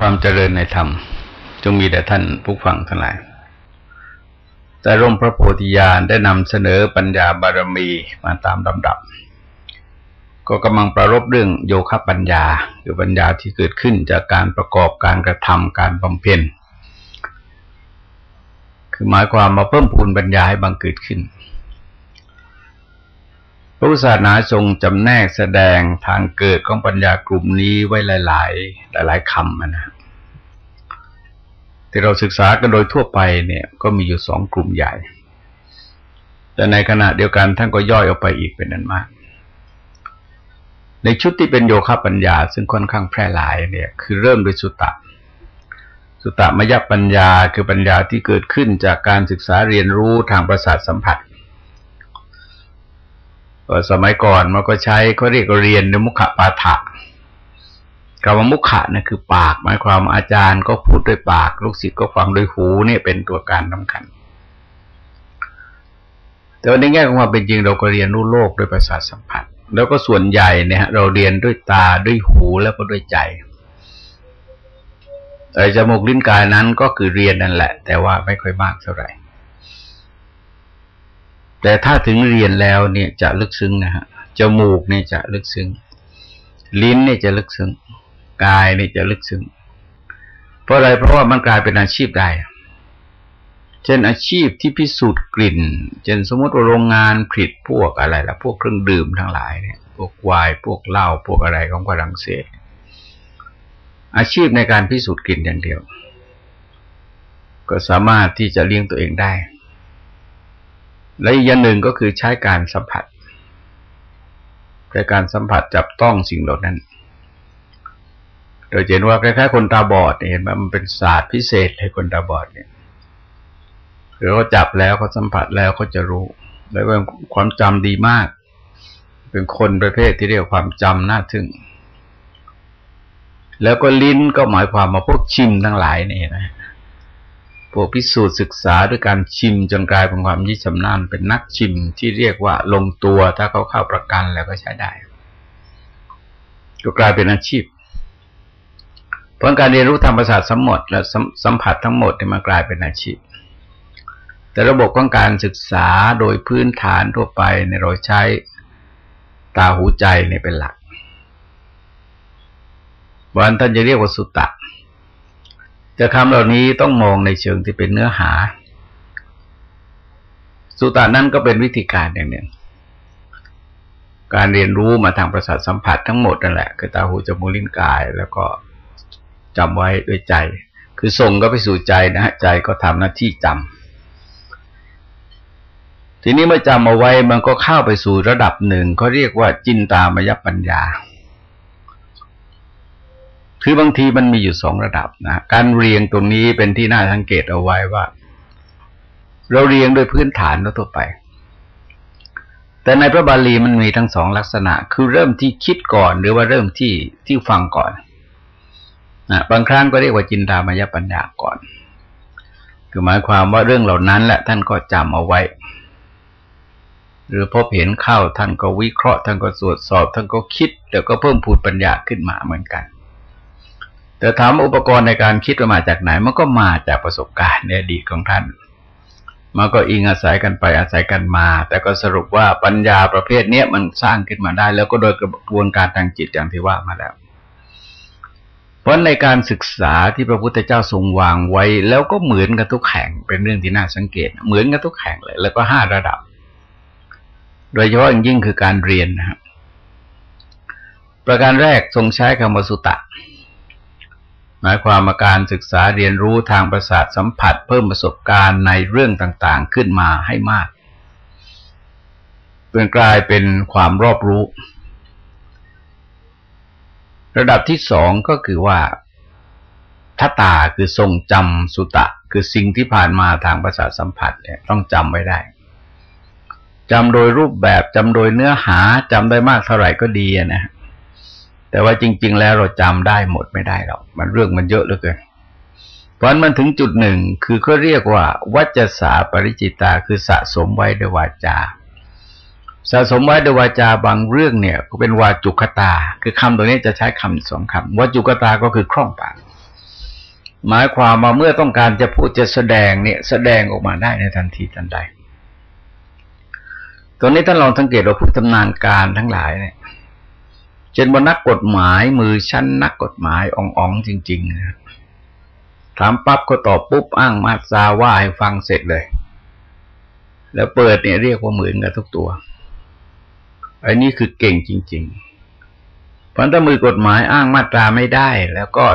ความเจริญในธรรม จงมีแด่ท่านผู้ฟังทั้งหลาย แต่ร่มพระโพธิญาณได้นำเสนอปัญญาบารมีมาตามลำดับ ก็กำลังประรบเรื่องโยคะปัญญา คือปัญญาที่เกิดขึ้นจากการประกอบการกระทำการบำเพ็ญคือหมายความมาเพิ่มพูนปัญญาให้บังเกิดขึ้น พระพุทธศาสนาทรงจำแนกแสดงทางเกิดของปัญญากลุ่มนี้ไว้หลาย ๆ หลาย ๆคำนะที่เราศึกษากันโดยทั่วไปเนี่ย ก็มีอยู่สองกลุ่มใหญ่ แต่ในขณะเดียวกันท่านก็ย่อยออกไปอีกเป็นนั้นมาก ในชุดที่เป็นโยคะปัญญา ซึ่งค่อนข้างแพร่หลายเนี่ย คือเริ่มด้วยสุตตะ สุตตะมยปัญญาคือปัญญาที่เกิดขึ้นจากการศึกษาเรียนรู้ทางประสาทสัมผัส สมัยก่อนมันก็ใช้เขาเรียกเรียนในมุขปาฐะคำว่ามุขะนี่คือปาก หมายความอาจารย์ก็พูดด้วยปาก ลูกศิษย์ก็ฟังด้วยหูเนี่ยเป็นตัวการสาคัญ แต่ในแง่ของความเป็นจริงเราก็เรียนรู้โลกด้วยประสาทสัมผัส แล้วก็ส่วนใหญ่เนี่ยเราเรียนด้วยตาด้วยหูแล้วก็ด้วยใจแต่จมูกลิ้นกายนั้นก็คือเรียนนั่นแหละ แต่ว่าไม่ค่อยมากเท่าไหร่ แต่ถ้าถึงเรียนแล้วเนี่ยจะลึกซึ้งนะฮะจมูกเนี่ยจะลึกซึ้ง ลิ้นเนี่ยจะลึกซึ้ง กายเนี่ยจะลึกซึ้ง เพราะอะไรเพราะว่ามันกลายเป็นอาชีพได้ เช่นอาชีพที่พิสูจน์กลิ่น เช่นสมมติโรงงานผลิตพวกอะไรละพวกเครื่องดื่มทั้งหลายเนี่ย พวกวาย พวกเหล้า พวกอะไรของฝรั่งเศส อาชีพในการพิสูจน์กลิ่นอย่างเดียว ก็สามารถที่จะเลี้ยงตัวเองได้ และอีกอย่างหนึ่งก็คือใช้การสัมผัสใช้การสัมผัสจับต้องสิ่งเหล่านั้น โดยเห็นว่าคล้ายๆคนตาบอดเห็นไหมมันเป็นศาสตร์พิเศษให้คนตาบอดเนี่ยคือเขาจับแล้วเขาสัมผัสแล้วเขาจะรู้ แล้วเป็นความจำดีมาก เป็นคนประเภทที่เรียกความจำน่าทึ่ง แล้วก็ลิ้นก็หมายความมาพวกชิมทั้งหลายนี่นะ พวกพิสูจน์ศึกษาด้วยการชิมจนกลายเป็นความยิ่งชำนาญเป็นนักชิมที่เรียกว่าลงตัวถ้าเขาเข้าประกันแล้วก็ใช้ได้ ก็กลายเป็นอาชีพผลการเรียนรู้ธรรมศาสตร์สมหมดและสัมผัสทั้งหมดเนี่มันกลายเป็นอาชีพ แต่ระบบของการศึกษาโดยพื้นฐานทั่วไปในเราใช้ตาหูใจเนี่ยเป็นหลักวันท่านจะเรียกว่าสุตตะ แต่คำเหล่านี้ต้องมองในเชิงที่เป็นเนื้อหา สุตานั้นก็เป็นวิธีการอย่างหนึ่ง การเรียนรู้มาทางประสาทสัมผัสทั้งหมดนั่นแหละ คือตาหูจมูกลิ้นกาย แล้วก็จำไว้ด้วยใจ คือส่งก็ไปสู่ใจนะฮะใจก็ทำหน้าที่จำทีนี้เมื่อจำเอาไว้มันก็เข้าไปสู่ระดับหนึ่งเขาเรียกว่าจินตามยปัญญา คือบางทีมันมีอยู่สองระดับนะการเรียงตรงนี้เป็นที่น่าสังเกตเอาไว้ว่า เราเรียงโดยพื้นฐานทั่วไป แต่ในพระบาลีมันมีทั้งสองลักษณะ คือเริ่มที่คิดก่อน หรือว่าเริ่มที่ที่ฟังก่อนนะบางครั้งก็เรียกว่าจินตามายปัญญาก่อน คือหมายความว่าเรื่องเหล่านั้นแหละท่านก็จำเอาไว้ หรือพบเห็นเข้าท่านก็วิเคราะห์ท่านก็ตรวจสอบ ท่านก็คิด แล้วก็เพิ่มพูดปัญญาขึ้นมาเหมือนกัน แต่ถามอุปกรณ์ในการคิดมาจากไหน มันก็มาจากประสบการณ์ในอดีตของท่านมันก็อิงอาศัยกันไปอาศัยกันมา แต่ก็สรุปว่าปัญญาประเภทนี้มันสร้างขึ้นมาได้ แล้วก็โดยกระบวนการทางจิตอย่างที่ว่ามาแล้ว เพราะในการศึกษาที่พระพุทธเจ้าทรงวางไว้ แล้วก็เหมือนกับทุกแห่งเป็นเรื่องที่น่าสังเกต เหมือนกับทุกแห่งเลย แล้วก็ห้าระดับ โดยเฉพาะอย่างยิ่งคือการเรียนนะครับประการแรกทรงใช้คำว่าสุตะ มายความมาการศึกษาเรียนรู้ทางประสาทสัมผัส เพิ่มประสบการณ์ในเรื่องต่างๆ ขึ้นมาให้มากเป็นกลายเป็นความรอบรู้ ระดับที่สองก็คือว่าทัตตาคือทรงจำสุตะ คือสิ่งที่ผ่านมาทางประสาทสัมผัสเนี่ยต้องจำไว้ได้จำโดยรูปแบบจำโดยเนื้อหาจำได้มากเท่าไหร่ก็ดีนะ แต่ว่าจริง ๆ แล้วเราจำได้หมดไม่ได้หรอกมันเรื่องมันเยอะเหลือเกินเพราะมันถึงจุดหนึ่งคือเขาเรียกว่า วัจสาปริจิตาคือสะสมไว้ด้วยวาจา สะสมไว้ด้วยวาจาบางเรื่องเนี่ยก็เป็นวาจุกตา คือคำตัวนี้จะใช้คำสองคำวาจุกตาก็คือคล่องปากหมายความว่าเมื่อต้องการจะพูดจะแสดงเนี่ย แสดงออกมาได้ในทันทีทันใดตัวนี้ท่านลองสังเกตว่าผู้ทำนานการทั้งหลายเนี่ย เช่นว่านักกฎหมายมือชั้นนักกฎหมายอ่องๆจริงๆนะถามปั๊บก็ตอบปุ๊บอ้างมาซาว่าให้ฟังเสร็จเลย แล้วเปิดเนี่ยเรียกว่าเหมือนกันทุกตัว อันนี้คือเก่งจริงๆพราะถ้ามือกฎหมายอ้างมาตราไม่ได้ แล้วก็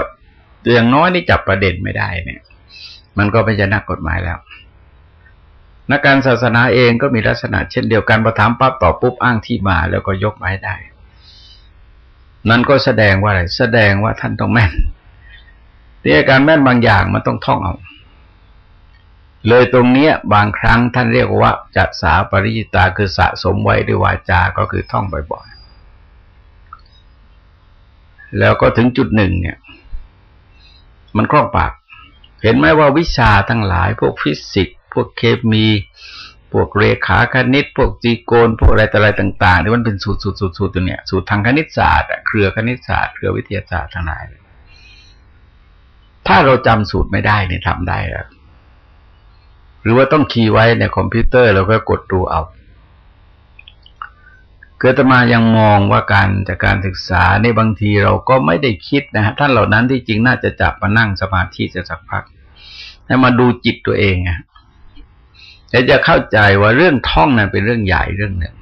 อย่างน้อยนี่จับประเด็นไม่ได้เนี่ย มันก็ไม่ใช่นักกฎหมายแล้ว นักการศาสนาเองก็มีลักษณะเช่นเดียวกันประถามปั๊บตอบปุ๊บอ้างที่มาแล้วก็ยกไม้ได้ นั่นก็แสดงว่าอะไรแสดงว่าท่านต้องแม่นที่การแม่นบางอย่างมันต้องท่องเอา เลยตรงเนี้ย บางครั้งท่านเรียกว่าจัดสาปริจิตาคือสะสมไว้ด้วยวาจา ก็คือท่องบ่อยๆ แล้วก็ถึงจุดหนึ่งเนี่ย มันคล่องปาก เห็นไหมว่าวิชาทั้งหลาย พวกฟิสิกส์พวกเคมี พวกเรขาคณิต พวกจีโกน พวกอะไรต่ออะไรต่างๆที่มันเป็นสูตรสูตรสูตรสูตรตัวเนี้ยสูตรทางคณิตศาสตร์เครือคณิตศาสตร์เครือวิทยาศาสตร์ทั้งหลายถ้าเราจำสูตรไม่ได้เนี่ยทำได้แล้วหรือว่าต้องคีย์ไว้ในคอมพิวเตอร์แล้วก็กดดูเอาเกิดมายังมองว่าการจากการศึกษาในบางทีเราก็ไม่ได้คิดนะฮะท่านเหล่านั้นที่จริงน่าจะจับมานั่งสมาธิจะสักพักให้มาดูจิตตัวเองอะ แล้วจะเข้าใจว่าเรื่องท่องนั้นเป็นเรื่องใหญ่เรื่องหนึ่ง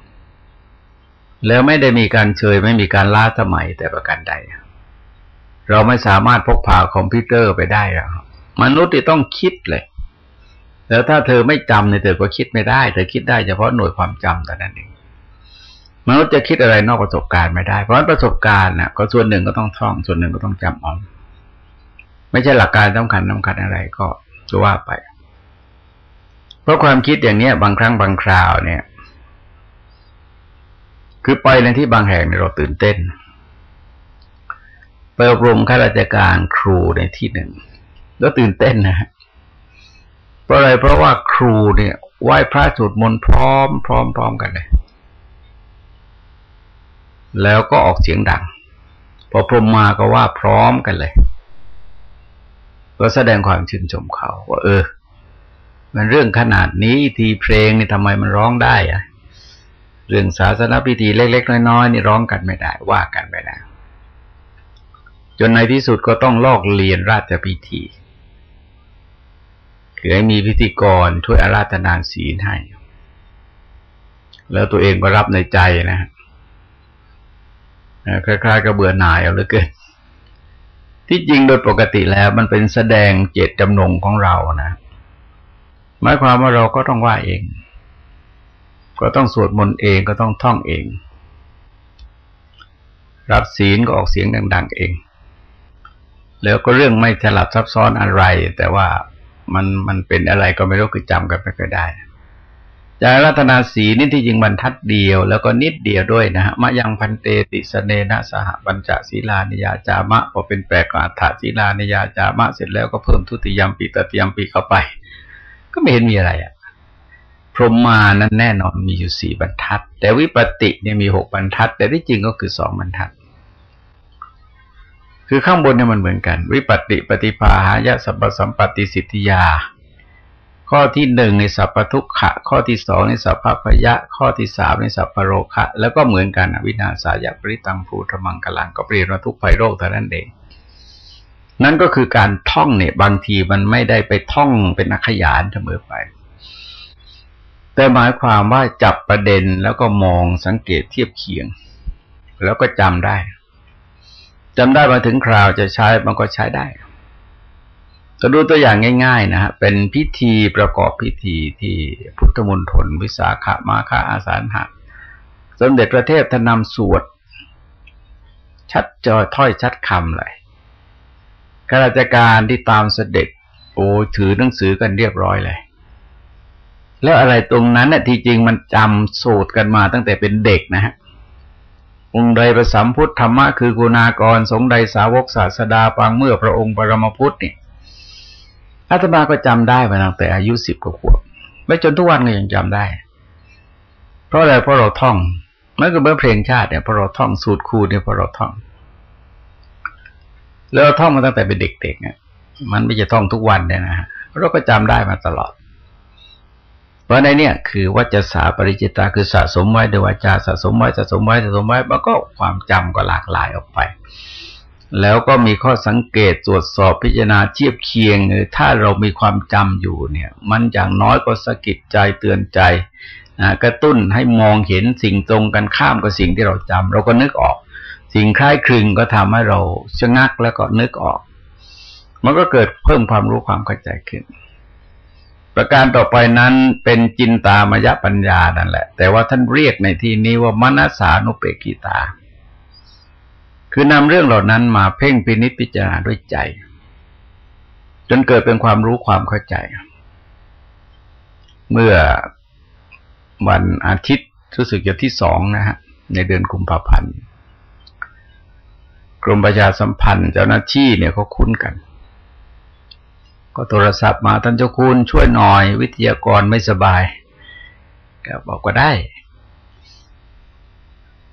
แล้วไม่ได้มีการเชยไม่มีการล้าสมัยแต่ประการใด เราไม่สามารถพกพาคอมพิวเตอร์ไปได้หรอกมนุษย์ที่ต้องคิดเลย แล้วถ้าเธอไม่จำเนี่ยเธอก็คิดไม่ได้ เธอคิดได้เฉพาะหน่วยความจำแต่นั้นเองมนุษย์จะคิดอะไรนอกประสบการณ์ไม่ได้ เพราะฉะนั้นประสบการณ์น่ะก็ส่วนหนึ่งก็ต้องท่อง ส่วนหนึ่งก็ต้องจำเอาไม่ใช่หลักการสำคัญสาคัญอะไรก็จะว่าไป ราะความคิดอย่างเนี้ย บางครั้งบางคราวเนี่ย คือไปในที่บางแห่งเราตื่นเต้น ไปอบรมข้าราชการครูในที่หนึ่ง แล้วตื่นเต้นนะฮะเพราะอะไรเพราะว่าครูเนี่ยไหว้พระสวดมนต์พร้อม พร้อมพร้อมกันเลย แล้วก็ออกเสียงดัง พอพรมมาก็ว่าพร้อมกันเลย ก็แสดงความชื่นชมเขาว่า เออ มันเรื่องขนาดนี้ทีเพลงนี่ทำไมมันร้องได้อะเรื่องศาสนาพิธีเล็กๆน้อยๆนี่ร้องกันไม่ได้ ว่ากันไม่ได้ จนในที่สุดก็ต้องลอกเรียนราชพิธี คือให้มีพิธีกรช่วยอาราธนาศีลให้ แล้วตัวเองก็รับในใจนะคล้ายๆกับเบื่อหน่ายเอาเลยเกินที่จริงโดยปกติแล้วมันเป็นแสดงเจตจำนงของเรานะ หมายความว่าเราก็ต้องว่าเอง ก็ต้องสวดมนต์เองก็ต้องท่องเอง รับศีลก็ออกเสียงดัง ๆ เอง แล้วก็เรื่องไม่ฉลับซับซ้อนอะไร แต่ว่ามันมันเป็นอะไรก็ไม่รู้คือจำกันไม่ค่อยได้จารัตนาสีนี่ที่จริงบรรทัดเดียว แล้วก็นิดเดียวด้วยนะฮะมะยังพันเตติสเนนะสหบัญจศีลานิยาจามะพอเป็นแปลกอัฏฐศีลานิยาจามะเสร็จแล้วก็เพิ่มทุติยมปีตติยมปีเข้าไป ก็ไม่เห็นมีอะไรอะพรหมานั้นแน่นอนมีอยู่สี่บรรทัด แต่วิปติเนี่ยมีหกบรรทัด แต่ที่จริงก็คือสองบรรทัด คือข้างบนเนี่ยมันเหมือนกัน วิปติปฏิภาหายะสัพพสัมปติสิทธิยา ข้อที่หนึ่งในสัพพทุกขะ ข้อที่สองในสัพพพยะ ข้อที่สามในสัพพโรคะ แล้วก็เหมือนกันวินาศายะปริตังภูธมังกลังก็เปลี่ยนว่าทุกภัยโรคเท่านั้นเอง นั่นก็คือการท่องเนี่ย บางทีมันไม่ได้ไปท่องเป็นนักขยานเสมอไป แต่หมายความว่าจับประเด็นแล้วก็มองสังเกตเทียบเคียง แล้วก็จำได้จำได้มาถึงคราวจะใช้มันก็ใช้ได้ก็ดูตัวอย่างง่ายๆนะฮะเป็นพิธีประกอบพิธีที่พุทธมณฑลวิสาขามาฆาอาสาหะสมเด็จพระเทพทนำสวด ชัดจอยถ้อยชัดคำเลย ข้าราชการที่ตามเสด็จ โอ้ถือหนังสือกันเรียบร้อยเลย แล้วอะไรตรงนั้นเนี่ยที่จริงมันจำสูตรกันมาตั้งแต่เป็นเด็กนะฮะองค์ใดประสัมพุทธธรรมะคือกุณากร สงใดสาวกศาสดาปังเมื่อพระองค์ปรมพุทธเนี่ยอาตมาก็จำได้มาตั้งแต่อายุสิบกว่าขวบไม่จนทุกวันก็ยังจำได้ เพราะอะไรเพราะเราท่องเมื่อก็เมื่อเพลงชาติเนี่ยเพราะเราท่องสูตรคูเนี่ยพราะเราท่อง แล้วเราท่องมาตั้งแต่เป็นเด็กๆเนี่ยมันไม่จะท่องทุกวันเนี่ยนะฮะเราก็จำได้มาตลอด เพราะในเนี่ยคือวัจสาปริจิตาคือสะสมไว้โดยวาจาสะสมไว้สะสมไว้สะสมไว้มันก็ความจำก็หลากหลายออกไป แล้วก็มีข้อสังเกตตรวจสอบพิจารณาเทียบเคียงถ้าเรามีความจำอยู่เนี่ย มันอย่างน้อยก็สะกิดใจเตือนใจกระตุ้นให้มองเห็นสิ่งตรงกันข้ามกับสิ่งที่เราจำเราก็นึกออก สิ่งคล้ายคลึงก็ทำให้เราชะงักแล้วก็นึกออก มันก็เกิดเพิ่มความรู้ความเข้าใจขึ้น ประการต่อไปนั้นเป็นจินตามยปัญญานั่นแหละ แต่ว่าท่านเรียกในที่นี้ว่ามนัสสานุเปกิตา คือนำเรื่องเหล่านั้นมาเพ่งพินิจพิจารณาด้วยใจ จนเกิดเป็นความรู้ความเข้าใจ เมื่อวันอาทิตย์รู้สึกจะที่สองนะฮะในเดือนกุมภาพันธ์ กรมประชาสัมพันธ์เจ้าหน้าที่เนี่ยเขาคุ้นกัน ก็โทรศัพท์มาท่านเจ้าคุณช่วยหน่อย วิทยากรไม่สบาย ก็บอกว่าได้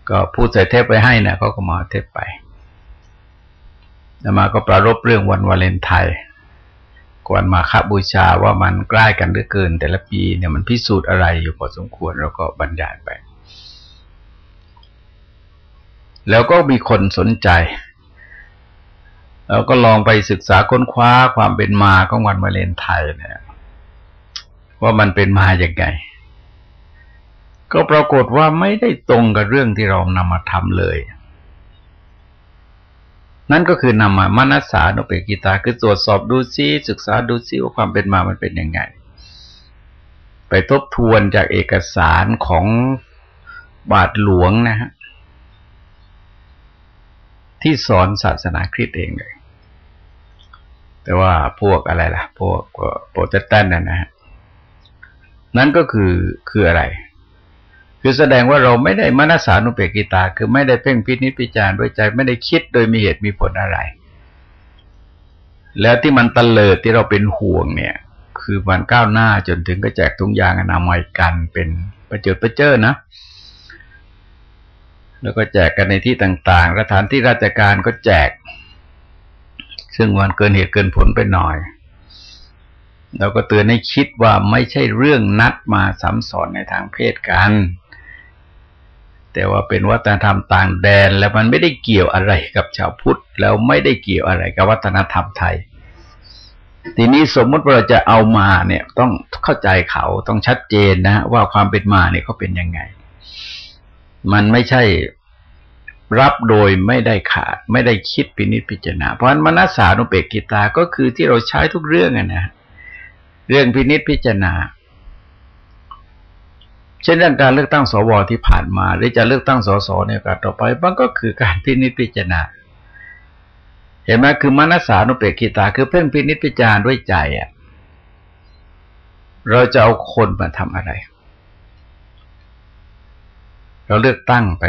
ก็พูดใส่เทปไปให้นะเขาก็มาเทปไปแล้วมาก็ประรบเรื่องวันวาเลนไทน์กวนมาคาบูชาว่ามันใกล้กันเหลือเกิน แต่ละปีเนี่ยมันพิสูจน์อะไรอยู่พอสมควรเราก็บรรยายไป แล้วก็มีคนสนใจเราก็ลองไปศึกษาค้นคว้าความเป็นมาของวันมาเลนไทยเนี่ยว่ามันเป็นมาอย่างไง ก็ปรากฏว่าไม่ได้ตรงกับเรื่องที่เรานำมาทำเลย นั่นก็คือนำมามนสานุเปกขิตา คือตรวจสอบดูซิศึกษาดูซิว่าความเป็นมามันเป็นยังไง ไปทบทวนจากเอกสารของบาทหลวงนะฮะ ที่สอนศาสนาคริสต์เองเลย แต่ว่าพวกอะไรล่ะ พวกโปรเตสแตนต์นั่นนะฮะนั่นก็คือคืออะไร คือแสดงว่าเราไม่ได้มนสานุเปกขิตา คือไม่ได้เพ่งพินิจพิจารณาด้วยใจ ไม่ได้คิดโดยมีเหตุมีผลอะไร แล้วที่มันตะเลิดที่เราเป็นห่วงเนี่ย คือมันก้าวหน้าจนถึงก็แจกทุงยางอนามัยกันเป็นประเจิดประเจิดนะ แล้วก็แจกกันในที่ต่างๆ สถานที่ราชการก็แจก ซึ่งวันเกินเหตุเกินผลไปหน่อยเราก็เตือนให้คิดว่าไม่ใช่เรื่องนัดมาซ้ำสอนในทางเพศกัน แต่ว่าเป็นวัฒนธรรมต่างแดน แล้วมันไม่ได้เกี่ยวอะไรกับชาวพุทธ แล้วไม่ได้เกี่ยวอะไรกับวัฒนธรรมไทย ทีนี้สมมติเราจะเอามาเนี่ยต้องเข้าใจเขาต้องชัดเจนนะว่าความเป็นมาเนี่ยเขาเป็นยังไง มันไม่ใช่รับโดยไม่ได้ขาด ไม่ได้คิดพินิจพิจารณา เพราะฉะนั้นมนัสสานุเปกิตาก็คือที่เราใช้ทุกเรื่องนะเรื่องพินิจพิจารณา เช่นเรื่องการเลือกตั้งสวที่ผ่านมา หรือจะเลือกตั้งสสในการต่อไปมันก็คือการพินิจพิจารณา เห็นไหมคือมนสานุเปกิตา คือเพ่งพินิจพิจารณาด้วยใจอะเราจะเอาคนมาทำอะไร เราเลือกตั้งไป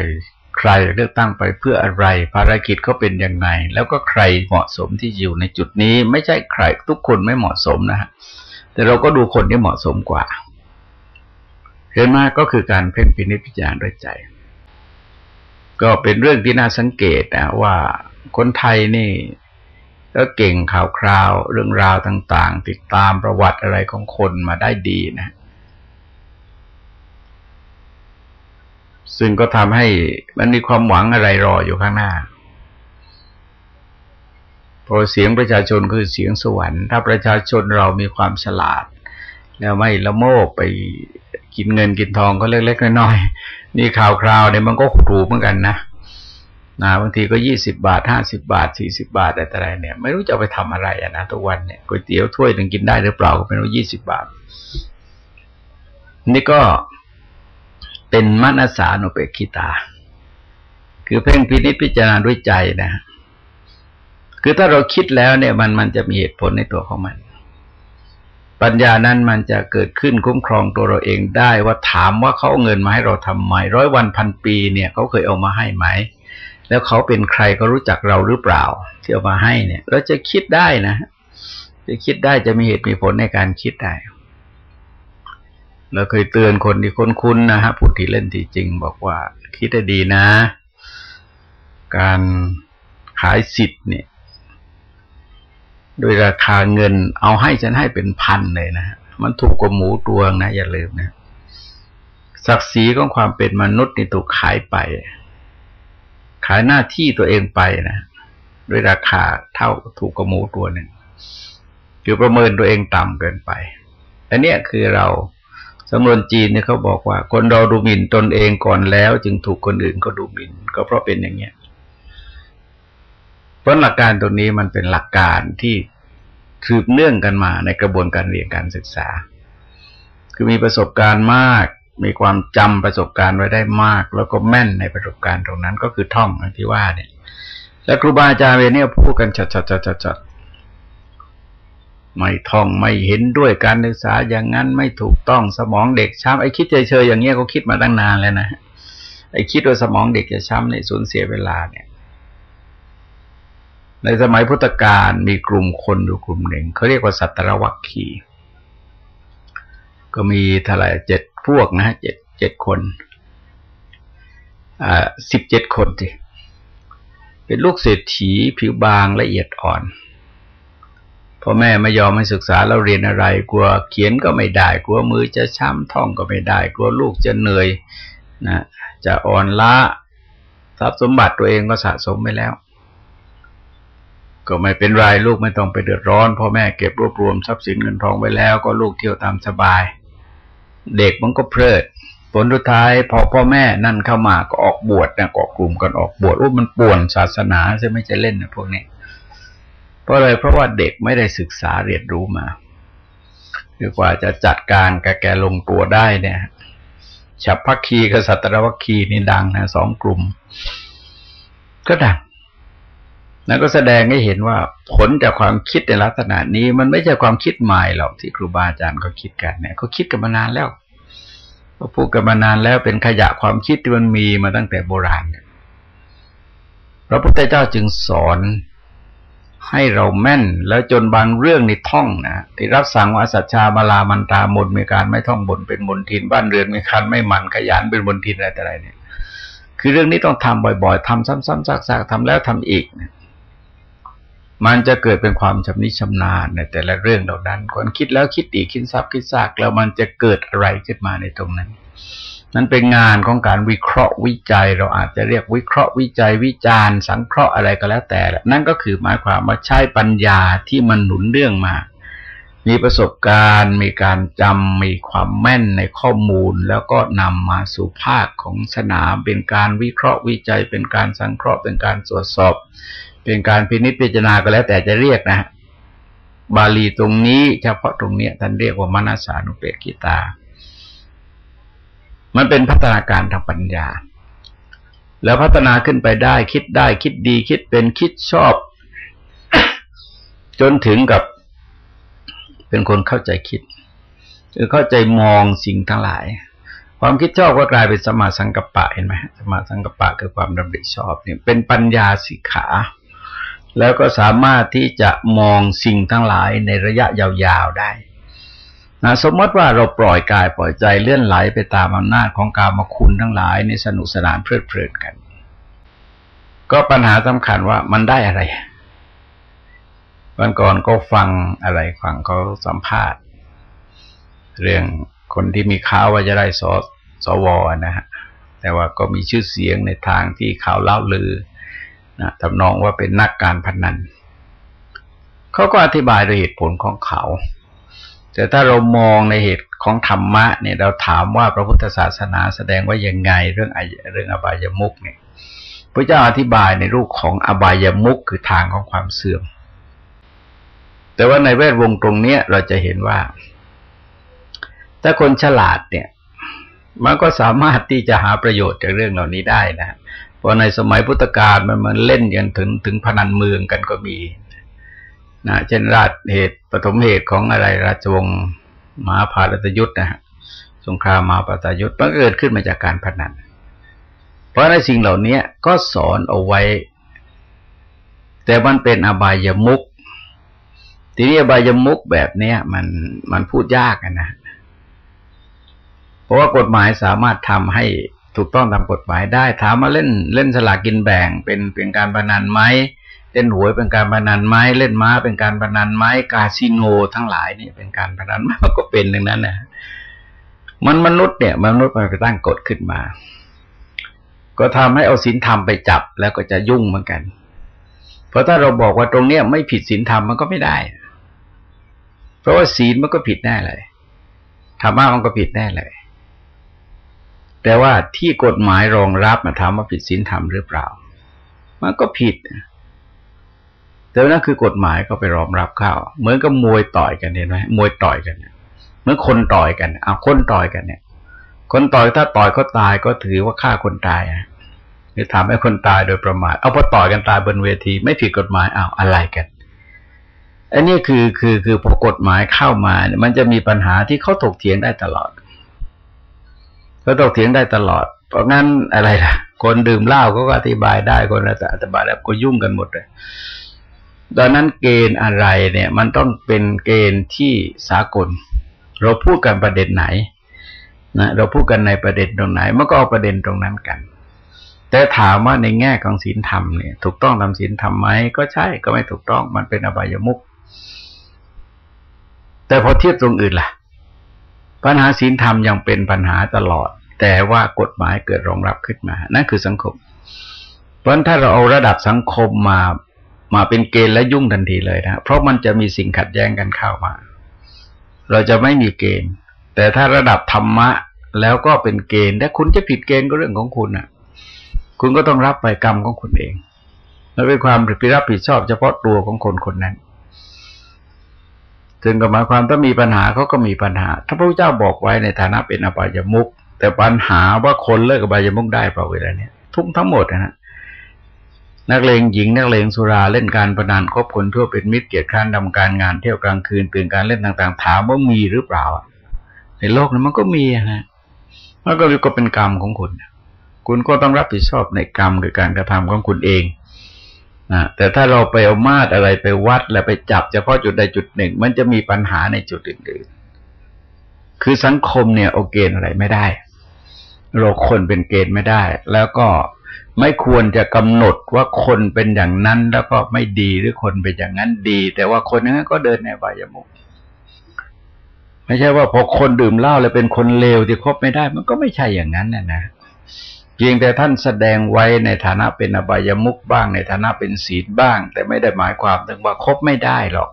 ใครเลือกตั้งไปเพื่ออะไร ภารกิจเขาเป็นยังไง แล้วก็ใครเหมาะสมที่อยู่ในจุดนี้ ไม่ใช่ใครทุกคนไม่เหมาะสมนะฮะแต่เราก็ดูคนที่เหมาะสมกว่าเห็นมาก็คือการเพ่งพินิจพิจารณาด้วยใจ ก็เป็นเรื่องที่น่าสังเกตนะว่าคนไทยนี่ก็เก่งข่าวคราว เรื่องราวต่าง ๆ ติดตามประวัติอะไรของคนมาได้ดีนะ ซึ่งก็ทำให้มันมีความหวังอะไรรออยู่ข้างหน้าพราะเสียงประชาชนคือเสียงสวรรค์ ถ้าประชาชนเรามีความฉลาด แล้วไม่ละโมบไปกินเงินกินทองก็เล็กๆน้อยๆนี่ข่าวคราวเนี่ยมันก็ถูกเหมือนกันนะนะบางทีก็ยี่สิบาทห้าสิบาทสี่สิบาทอะไรเนี่ย ไม่รู้จะไปทำอะไรอะนะทุกวันเนี่ยก๋วยเตี๋ยวถ้วยหนึ่งกินได้หรือเปล่าก็เป็นว่ายี่สิบาท นี่ก็ เป็นมนาสานุเปกิตา คือเพ่งพินิจพิจารณาด้วยใจนะ คือถ้าเราคิดแล้วเนี่ยมันมันจะมีเหตุผลในตัวของมัน ปัญญานั้นมันจะเกิดขึ้นคุ้มครองตัวเราเองได้ว่าถามว่าเขาเอาเงินมาให้เราทำไมร้อยวันพันปีเนี่ยเขาเคยเอามาให้ไหม แล้วเขาเป็นใครเขารู้จักเราหรือเปล่าที่เอามาให้เนี่ย เราจะคิดได้นะ จะคิดได้จะมีเหตุมีผลในการคิดได้ เราเคยเตือนคนที่คุ้นๆนะฮะผู้ที่เล่นที่จริง บอกว่า คิดได้ดีนะ การขายสิทธิ์เนี่ยโดยราคาเงิน เอาให้ฉันให้เป็นพันเลยนะฮะมันถูกกว่าหมูตัวนะ อย่าลืมนะศักดิ์ศรีของความเป็นมนุษย์นี่ถูกขายไป ขายหน้าที่ตัวเองไปนะด้วยราคาเท่าถูกกว่าหมูตัวหนึ่งคือประเมินตัวเองต่ำเกินไป อันนี้คือเรา สำนวนจีนเนี่ยเขาบอกว่า คนเราดูหมิ่นตนเองก่อนแล้ว จึงถูกคนอื่นก็ดูหมิ่น ก็เพราะเป็นอย่างเนี้ยเพราะหลักการตรงนี้มันเป็นหลักการที่สืบเนื่องกันมาในกระบวนการเรียนการศึกษา คือมีประสบการณ์มาก มีความจำประสบการณ์ไว้ได้มาก แล้วก็แม่นในประสบการณ์ตรงนั้นก็คือท่องที่ว่าเนี่ย แล้วครูบาอาจารย์เนี่ยพูดกันชัดชัดชัดชัด ไม่ท่องไม่เห็นด้วยการศึกษาอย่างนั้นไม่ถูกต้องสมองเด็กช้ำไอ้คิดเฉยๆอย่างเงี้ยก็คิดมาตั้งนานแล้วนะไอ้คิดว่าสมองเด็กจะช้ำในสูญเสียเวลาเนี่ย ในสมัยพุทธกาลมีกลุ่มคนอยู่กลุ่มหนึ่งเขาเรียกว่าสัตรวัคคีก็มีเท่าไหร่เจ็ดพวกนะเจ็ดเจ็ดคนอ่าสิบเจ็ดคนที่เป็นลูกเศรษฐีผิวบางละเอียดอ่อน พ่อแม่ไม่ยอมให้ศึกษาแล้วเรียนอะไร กลัวเขียนก็ไม่ได้ กลัวมือจะช้ำท่องก็ไม่ได้ กลัวลูกจะเหนื่อยนะจะอ่อนล้าทรัพย์สมบัติตัวเองก็สะสมไปแล้ว ก็ไม่เป็นไรลูกไม่ต้องไปเดือดร้อนพ่อแม่เก็บรวบรวมทรัพย์สินเงินทองไว้แล้ว ก็ลูกเที่ยวตามสบาย เด็กมันก็เพลิด ผลสุดท้ายพอพ่อแม่นั่นเข้ามาก็ออกบวชนะก็กลุ่มกันออกบวชโอ้มันป่วนศาสนาใช่ไม่จะเล่นนะพวกนี้ เพราะอะไรเพราะว่าเด็กไม่ได้ศึกษาเรียนรู้มาคือกว่าจะจัดการกับแกลงตัวได้เนี่ยฉับพักคีกับสัตรวัคคีนี่ดังนะสองกลุ่ม ก็ดังนั่นก็แสดงให้เห็นว่าผลจากความคิดในลักษณะนี้ มันไม่ใช่ความคิดใหม่หรอกที่ครูบาอาจารย์เขาคิดกันเนี่ยเขาคิดกันมานานแล้วเขาพูดกันมานานแล้วเป็นขยะความคิดที่มันมีมาตั้งแต่โบราณพระพุทธเจ้าจึงสอน ให้เราแม่น แล้วจนบางเรื่องในท่องนะที่รับสั่งว่าสัจชามาลามันตามนมีการไม่ท่องบนเป็นมนทินบ้านเรือนมีการไม่มันขยันเป็นมนทินอะไรแต่ไรเนี่ย คือเรื่องนี้ต้องทำบ่อยๆทำซ้ำๆซากๆทำแล้วทำอีกนะมันจะเกิดเป็นความชำนิชำนาญในแต่ละเรื่องเหล่านั้นคนคิดแล้วคิดอีกคิดซับคิดซากแล้วมันจะเกิดอะไรขึ้นมาในตรงนั้น นั่นเป็นงานของการวิเคราะห์วิจัย เราอาจจะเรียกวิเคราะห์วิจัยวิจารณ์ สังเคราะห์อะไรก็แล้วแต่ นั่นก็คือหมายความว่าใช้ปัญญาที่มันหนุนเรื่องมา มีประสบการณ์ มีการจำมีความแม่นในข้อมูล แล้วก็นำมาสู่ภาคของสนาม เป็นการวิเคราะห์วิจัย เป็นการสังเคราะห์เป็นการตรวจสอบ เป็นการพินิจพิจารณาก็แล้วแต่จะเรียกนะบาลีตรงนี้เฉพาะตรงนี้ท่านเรียกว่ามนาสานุเปกิตา มันเป็นพัฒนาการทางปัญญา แล้วพัฒนาขึ้นไปได้ คิดได้ คิดดี คิดเป็นคิดชอบ จนถึงกับ เป็นคนเข้าใจคิดคือเข้าใจมองสิ่งทั้งหลาย ความคิดชอบก็กลายเป็นสมาสังกปะเห็นไหมสมาสังกปะคือความดำริชอบเนี่ยเป็นปัญญาสิกขา แล้วก็สามารถที่จะมองสิ่งทั้งหลายในระยะยาวๆได้ นะสมมติว่าเราปล่อยกายปล่อยใจเลื่อนไหลไปตามอำนาจของกามาคุณทั้งหลายในสนุกสนานเพลิดเพลินกัน ก็ปัญหาสำคัญว่ามันได้อะไร วันก่อนก็ฟังอะไรฟังเขาสัมภาษณ์ เรื่องคนที่มีข่าวว่าจะได้สสวนะฮะแต่ว่าก็มีชื่อเสียงในทางที่ข่าวเล่าลือนะทำนองว่าเป็นนักการพนันเขาก็อธิบายเหตุผลของเขา แต่ถ้าเรามองในเหตุของธรรมะเนี่ยเราถามว่าพระพุทธศาสนาแสดงว่ายังไงเรื่องเรื่องอบายมุกเนี่ยพระเจ้าอธิบายในรูปของอบายมุกคือทางของความเสื่อม แต่ว่าในแวดวงตรงเนี้ยเราจะเห็นว่า ถ้าคนฉลาดเนี่ย มันก็สามารถที่จะหาประโยชน์จากเรื่องเหล่านี้ได้นะเพราะในสมัยพุทธกาลมันมันเล่นกันถึงถึงพนันเมืองกันก็มี นะเช่นราชเหตุปฐมเหตุของอะไรราชวงศ์มหาภารตยุทธ์นะฮะสงครามมหาภารตยุทธ์มันเกิดขึ้นมาจากการพนัน เพราะในสิ่งเหล่านี้ก็สอนเอาไว้ แต่มันเป็นอบายมุกทีนี้อบายมุกแบบเนี้ยมันมันพูดยากนะ เพราะว่ากฎหมายสามารถทำให้ถูกต้องตามกฎหมายได้ ถามมาเล่นเล่นสลากกินแบ่งเป็นเป็นการพนันไหม เล่นหวยเป็นการพนันไม้เล่นม้าเป็นการพนันไม้คาสิโนทั้งหลายนี่เป็นการพนันไม้มันก็เป็นดังนั้นนะมันมนุษย์เนี่ยมนุษย์มันไปตั้งกฎขึ้นมา ก็ทำให้เอาศีลธรรมไปจับแล้วก็จะยุ่งเหมือนกัน เพราะถ้าเราบอกว่าตรงเนี้ยไม่ผิดศีลธรรมมันก็ไม่ได้ เพราะว่าศีลมันก็ผิดแน่เลยธรรมะมันก็ผิดแน่เลย แต่ว่าที่กฎหมายรองรับมาถามว่าผิดศีลธรรมหรือเปล่า มันก็ผิด แต่นั่นคือกฎหมายก็ไปรองรับเข้าเหมือนกับมวยต่อยกันเห็นไหมมวยต่อยกันเหมือนคนต่อยกันเอาคนต่อยกันเนี่ย คนต่อยถ้าต่อยเขาตายก็ถือว่าฆ่าคนตายอะหรือทำให้คนตายโดยประมาทเอาพอต่อยกันตายบนเวที ไม่ผิดกฎหมายเอาอะไรกันอันนี้คือคือคือพอกฎหมายเข้ามาเนี่ยมันจะมีปัญหาที่เขาถกเถียงได้ตลอดเขาถกเถียงได้ตลอด เพราะงั้นอะไรล่ะ คนดื่มเหล้าก็อธิบายได้คนอธิบายแล้วก็ยุ่งกันหมดเลย ดังนั้นเกณฑ์อะไรเนี่ยมันต้องเป็นเกณฑ์ที่สากล เราพูดกันประเด็นไหนนะเราพูดกันในประเด็นตรงไหนมันก็เอาประเด็นตรงนั้นกัน แต่ถามว่าในแง่ของศีลธรรมเนี่ย ถูกต้องทำศีลธรรมไหมก็ใช่ก็ไม่ถูกต้องมันเป็นอบายมุขแต่พอเทียบตรงอื่นล่ะ ปัญหาศีลธรรมยังเป็นปัญหาตลอด แต่ว่ากฎหมายเกิดรองรับขึ้นมา นั่นคือสังคม เพราะถ้าเราเอาระดับสังคมมา มาเป็นเกณฑ์และยุ่งทันทีเลยนะ เพราะมันจะมีสิ่งขัดแย้งกันเข้ามา เราจะไม่มีเกณฑ์ แต่ถ้าระดับธรรมะ แล้วก็เป็นเกณฑ์ถ้าคุณจะผิดเกณฑ์ก็เรื่องของคุณอะ คุณก็ต้องรับไปกรรมของคุณเองและเป็นความรับผิดชอบเฉพาะตัวของคนคนนั้นถึงกับหมายความถ้ามีปัญหาเขาก็มีปัญหา ถ้าพระเจ้าบอกไว้ในฐานะเป็นอบายมุกแต่ปัญหาว่าคนเลิกอบายมุกได้เปล่าเวลาเนี้ยทุ่มทั้งหมดนะฮะ นักเลงหญิงนักเลงสุราเล่นการพนันคบคนทั่วเป็นมิตรเกียรติค้านดำการงานเที่ยวกลางคืนตื่นการเล่นต่าง ๆ ถามว่ามีหรือเปล่าในโลกนี้มันก็มีนะมันก็ก็เป็นกรรมของคุณคุณก็ต้องรับผิดชอบในกรรมคือการกระทำของคุณเองนะแต่ถ้าเราไปเอามาตรอะไรไปวัดแล้วไปจับเฉพาะจุดใดจุดหนึ่ง มันจะมีปัญหาในจุดอื่นๆ คือสังคมเนี่ยโอเกณฑ์อะไรไม่ได้ เราคนเป็นเกณฑ์ไม่ได้ แล้วก็ ไม่ควรจะกำหนดว่าคนเป็นอย่างนั้นแล้วก็ไม่ดีหรือคนเป็นอย่างนั้นดี แต่ว่าคนนั้นก็เดินในบายมุกไม่ใช่ว่าพอคนดื่มเหล้าแล้วเป็นคนเลวที่คบไม่ได้ มันก็ไม่ใช่อย่างนั้นนะนะเพียงแต่ท่านแสดงไว้ในฐานะเป็นอบายมุกบ้าง ในฐานะเป็นศีลบ้าง แต่ไม่ได้หมายความถึงว่าคบไม่ได้หรอก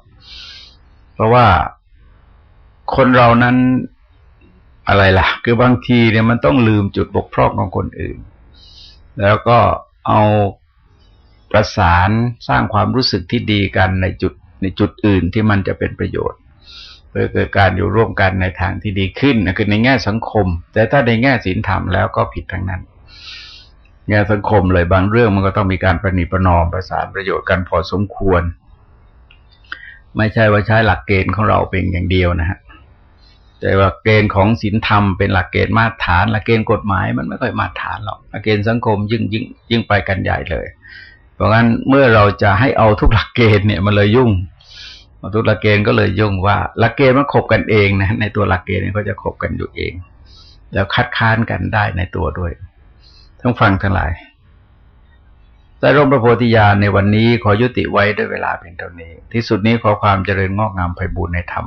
เพราะว่าคนเรานั้นอะไรล่ะ คือบางทีเนี่ยมันต้องลืมจุดบกพร่องของคนอื่น แล้วก็เอาประสานสร้างความรู้สึกที่ดีกันในจุดในจุดอื่นที่มันจะเป็นประโยชน์ เพื่อเกิดการอยู่ร่วมกันในทางที่ดีขึ้นคือในแง่สังคม แต่ถ้าในแง่ศีลธรรมแล้วก็ผิดทั้งนั้น แง่สังคมเลยบางเรื่องมันก็ต้องมีการประนีประนอมประสานประโยชน์กันพอสมควร ไม่ใช่ว่าใช้หลักเกณฑ์ของเราเป็นอย่างเดียวนะฮะ แต่ว่าเกณฑ์ของศีลธรรมเป็นหลักเกณฑ์มาตรฐาน หลักเกณฑ์กฎหมายมันไม่ค่อยมาตรฐานหรอกหลักเกณฑ์สังคมยิ่งยิ่งยิ่งไปกันใหญ่เลย เพราะงั้นเมื่อเราจะให้เอาทุกหลักเกณฑ์เนี่ยมันเลยยุ่งทุกหลักเกณฑ์ก็เลยยุ่งว่า หลักเกณฑ์มันขบกันเองนะในตัวหลักเกณฑ์เนี่ยเขาจะขบกันอยู่เอง แล้วคัดค้านกันได้ในตัวด้วยต้องฟังทั้งหลายแต่ร่มพระโพธิญาณในวันนี้ขอยุติไว้ด้วยเวลาเพียงเท่านี้ ที่สุดนี้ขอความเจริญงอกงามไพบูรณ์ในธรรม